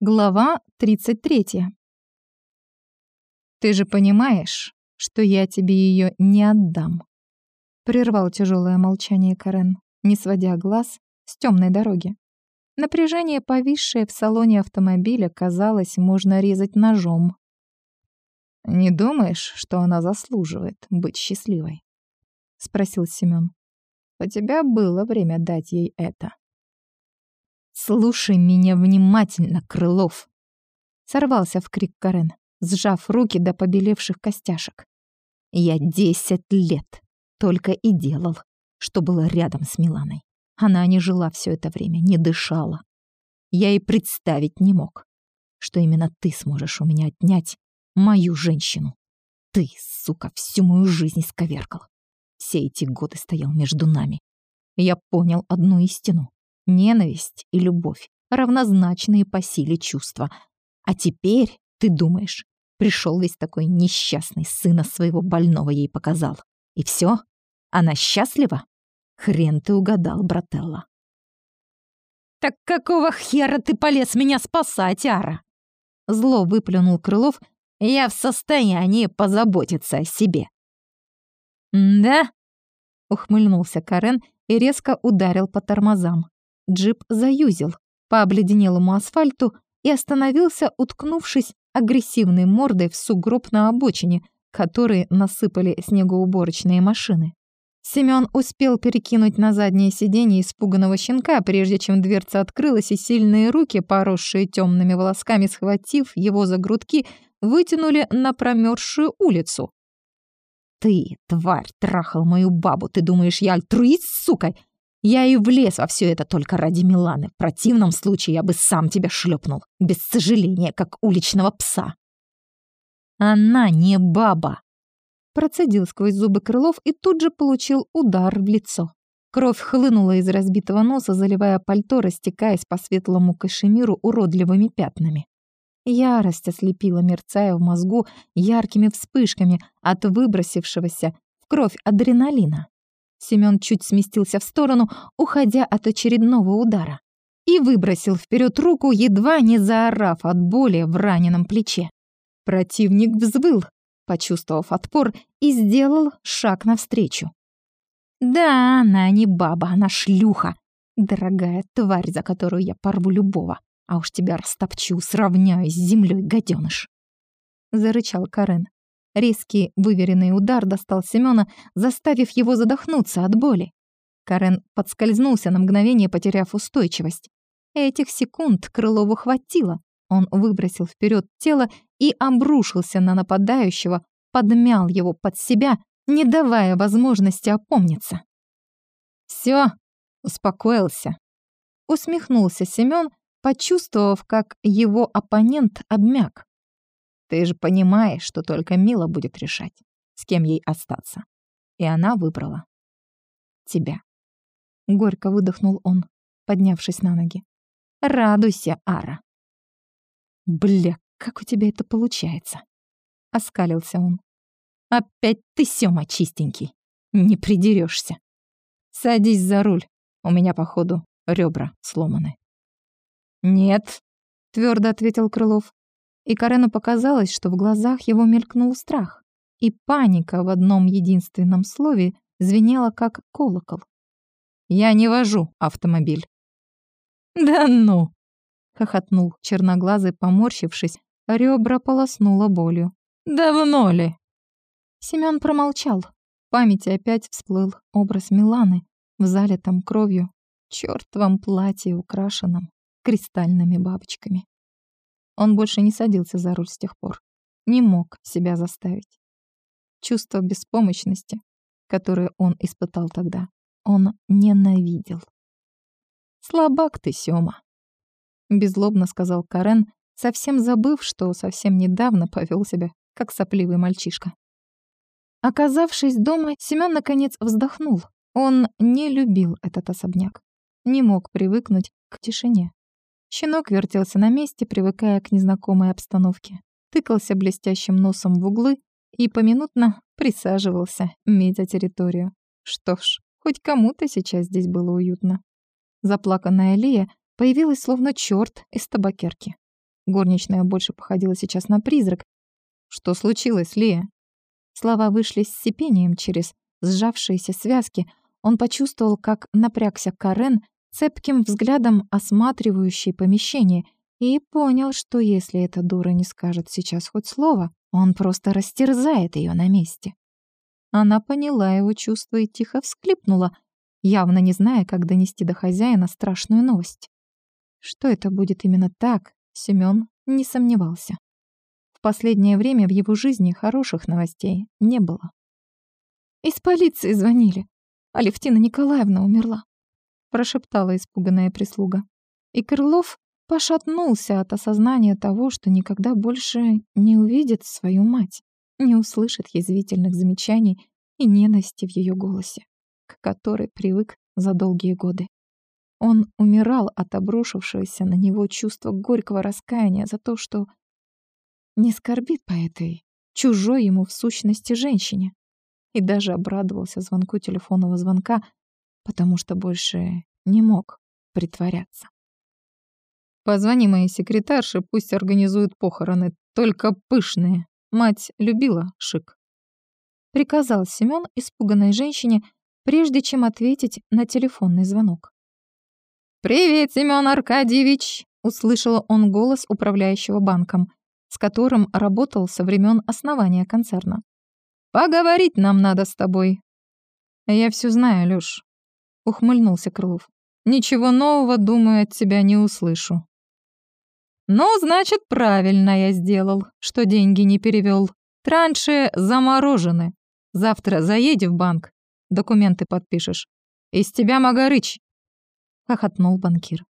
Глава 33. «Ты же понимаешь, что я тебе ее не отдам?» Прервал тяжелое молчание Карен, не сводя глаз с темной дороги. Напряжение, повисшее в салоне автомобиля, казалось, можно резать ножом. «Не думаешь, что она заслуживает быть счастливой?» — спросил Семён. «У тебя было время дать ей это». «Слушай меня внимательно, Крылов!» Сорвался в крик Карен, сжав руки до побелевших костяшек. «Я десять лет только и делал, что было рядом с Миланой. Она не жила все это время, не дышала. Я и представить не мог, что именно ты сможешь у меня отнять мою женщину. Ты, сука, всю мою жизнь исковеркал. Все эти годы стоял между нами. Я понял одну истину. Ненависть и любовь равнозначные по силе чувства. А теперь, ты думаешь, пришел весь такой несчастный, сына своего больного ей показал. И все? Она счастлива? Хрен ты угадал, брателла. «Так какого хера ты полез меня спасать, Ара?» Зло выплюнул Крылов. «Я в состоянии позаботиться о себе». «Да?» — ухмыльнулся Карен и резко ударил по тормозам. Джип заюзил по обледенелому асфальту и остановился, уткнувшись агрессивной мордой в сугроб на обочине, которые насыпали снегоуборочные машины. Семён успел перекинуть на заднее сиденье испуганного щенка, прежде чем дверца открылась, и сильные руки, поросшие темными волосками, схватив его за грудки, вытянули на промерзшую улицу. «Ты, тварь, трахал мою бабу, ты думаешь, я альтруист, сука? Я и влез во все это только ради Миланы. В противном случае я бы сам тебя шлепнул, без сожаления, как уличного пса. Она не баба. Процедил сквозь зубы Крылов и тут же получил удар в лицо. Кровь хлынула из разбитого носа, заливая пальто, растекаясь по светлому кашемиру уродливыми пятнами. Ярость ослепила, мерцая в мозгу яркими вспышками от выбросившегося в кровь адреналина. Семён чуть сместился в сторону, уходя от очередного удара, и выбросил вперед руку, едва не заорав от боли в раненом плече. Противник взвыл, почувствовав отпор, и сделал шаг навстречу. «Да, она не баба, она шлюха, дорогая тварь, за которую я порву любого, а уж тебя растопчу, сравняюсь с землей, гаденыш!» Зарычал Карен. Резкий, выверенный удар достал Семёна, заставив его задохнуться от боли. Карен подскользнулся на мгновение, потеряв устойчивость. Этих секунд Крылову хватило. Он выбросил вперед тело и обрушился на нападающего, подмял его под себя, не давая возможности опомниться. Все, успокоился. Усмехнулся Семён, почувствовав, как его оппонент обмяк. Ты же понимаешь, что только Мила будет решать, с кем ей остаться. И она выбрала тебя. Горько выдохнул он, поднявшись на ноги. Радуйся, Ара. Бля, как у тебя это получается? Оскалился он. Опять ты, Сёма, чистенький. Не придерешься. Садись за руль. У меня, походу, ребра сломаны. Нет, твердо ответил Крылов и Карену показалось, что в глазах его мелькнул страх, и паника в одном единственном слове звенела как колокол. «Я не вожу автомобиль». «Да ну!» — хохотнул черноглазый, поморщившись, ребра полоснула болью. «Давно ли?» Семён промолчал. В памяти опять всплыл образ Миланы в залитом кровью, чёртовом платье, украшенном кристальными бабочками. Он больше не садился за руль с тех пор. Не мог себя заставить. Чувство беспомощности, которое он испытал тогда, он ненавидел. «Слабак ты, Сёма», — беззлобно сказал Карен, совсем забыв, что совсем недавно повел себя, как сопливый мальчишка. Оказавшись дома, Семён наконец вздохнул. Он не любил этот особняк, не мог привыкнуть к тишине. Щенок вертелся на месте, привыкая к незнакомой обстановке. Тыкался блестящим носом в углы и поминутно присаживался, медя территорию. Что ж, хоть кому-то сейчас здесь было уютно. Заплаканная Лия появилась словно черт из табакерки. Горничная больше походила сейчас на призрак. «Что случилось, Лия?» Слова вышли с сипением через сжавшиеся связки. Он почувствовал, как напрягся Карен, цепким взглядом осматривающий помещение, и понял, что если эта дура не скажет сейчас хоть слово, он просто растерзает ее на месте. Она поняла его чувства и тихо всклипнула, явно не зная, как донести до хозяина страшную новость. Что это будет именно так, Семён не сомневался. В последнее время в его жизни хороших новостей не было. «Из полиции звонили. Алевтина Николаевна умерла», — прошептала испуганная прислуга. И Крылов пошатнулся от осознания того, что никогда больше не увидит свою мать, не услышит язвительных замечаний и ненависти в ее голосе, к которой привык за долгие годы. Он умирал от обрушившегося на него чувства горького раскаяния за то, что не скорбит по этой чужой ему в сущности женщине, и даже обрадовался звонку телефонного звонка, потому что больше не мог притворяться. «Позвони моей секретарше, пусть организуют похороны, только пышные. Мать любила шик». Приказал Семён испуганной женщине, прежде чем ответить на телефонный звонок. «Привет, Семён Аркадьевич!» — услышал он голос управляющего банком, с которым работал со времен основания концерна. «Поговорить нам надо с тобой». «Я все знаю, Лёш», — ухмыльнулся Крылов. «Ничего нового, думаю, от тебя не услышу». «Ну, значит, правильно я сделал, что деньги не перевел. Транши заморожены. Завтра заеди в банк, документы подпишешь. Из тебя Магарыч!» — хохотнул банкир.